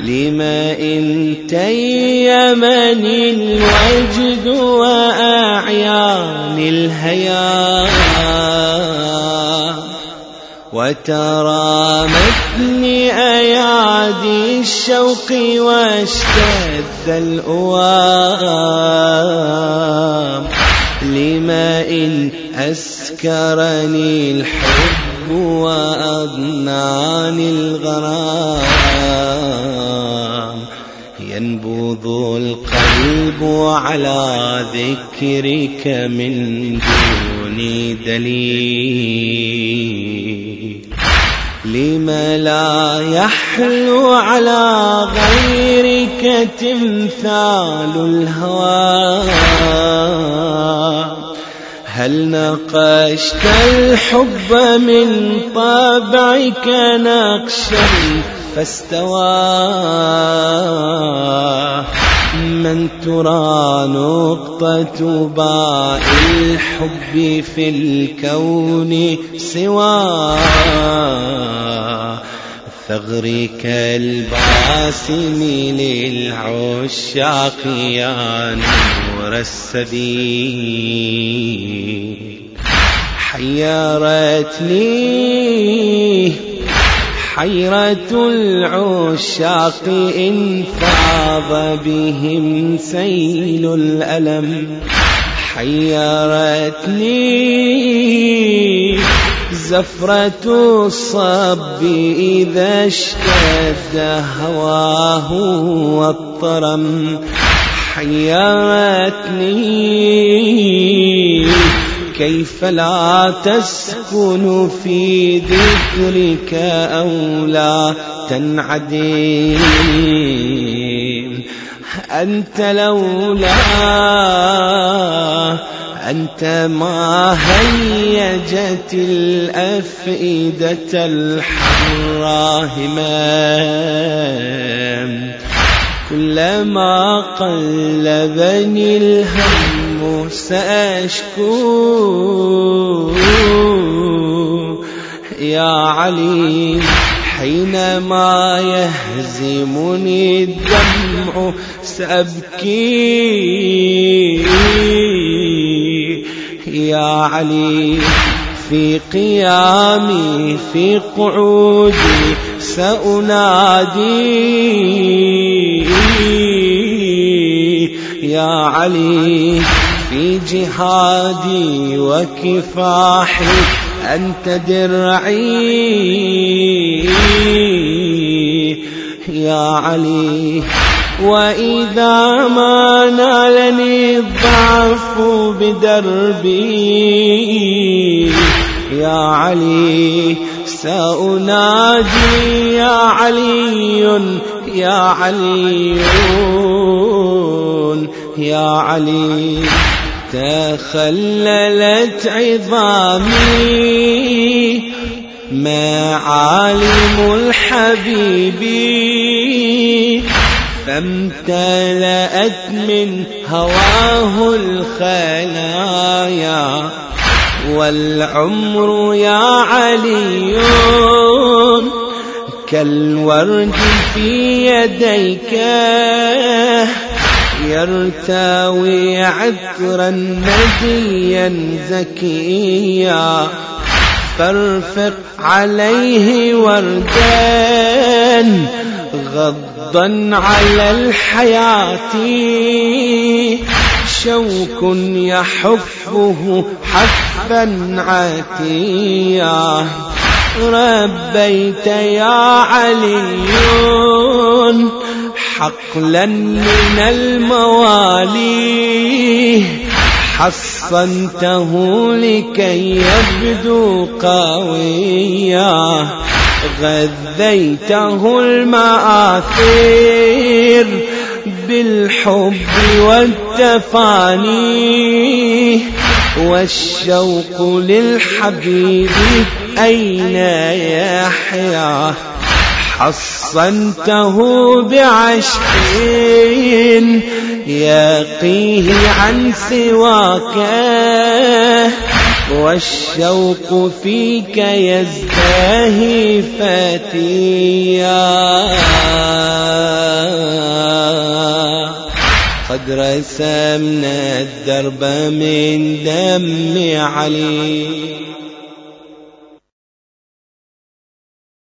لما إن تيمني الوجد وأعيان الهيام وترامتني أيادي الشوق واشتد الأوام لما إن أسكرني الحب وأضناني الغرام ينبض القلب على ذكرك من دون دليل. لم لا يحلو على غيرك تمثال الهوى. هل نقشت الحب من طبعك نقشا فاستوى من ترى نقطة باء الحب في الكون سوى ثغرك الباسم للعشاق يا نور السبيل. حيرتني حيرة العشاق إن فاض بهم سيل الألم. حيرتني زفرة الصب إذا اشتد هواه والطرم حيرتني كيف لا تسكن في ذكرك أو لا تنعدم؟ أنت لولا أنت ما هيجت الأفئدة الحراء همام كلما قلبني الهم سأشكو. يا علي حينما يهزمني الدمع سأبكي. يا علي في قيامي في قعودي سأنادي. يا علي في جهادي وكفاحي أنت درعي. يا علي وإذا ما نالني الضعف بدربي يا علي سأنادي يا علي يا علي يا علي تخللت عظامي. معالم الحبيب. فامتلأت من هواه الخلايا. والعمر يا علي كالورد في يديك يرتوي عطرا نديا زكيا. فارفق عليه وردا غضا على الحياة. شوك يحفه حفا عتيا ربيت يا علي حقلا من الموالي. حصنته لكي يبدو قويا. غذيته المآثير بالحب والتفاني والشوق للحبيب أين يحيا؟ حصنته بعشق يقيه عن سواك والشوق فيك يزداهي فتيا قد رسمنا الدرب من دم علي.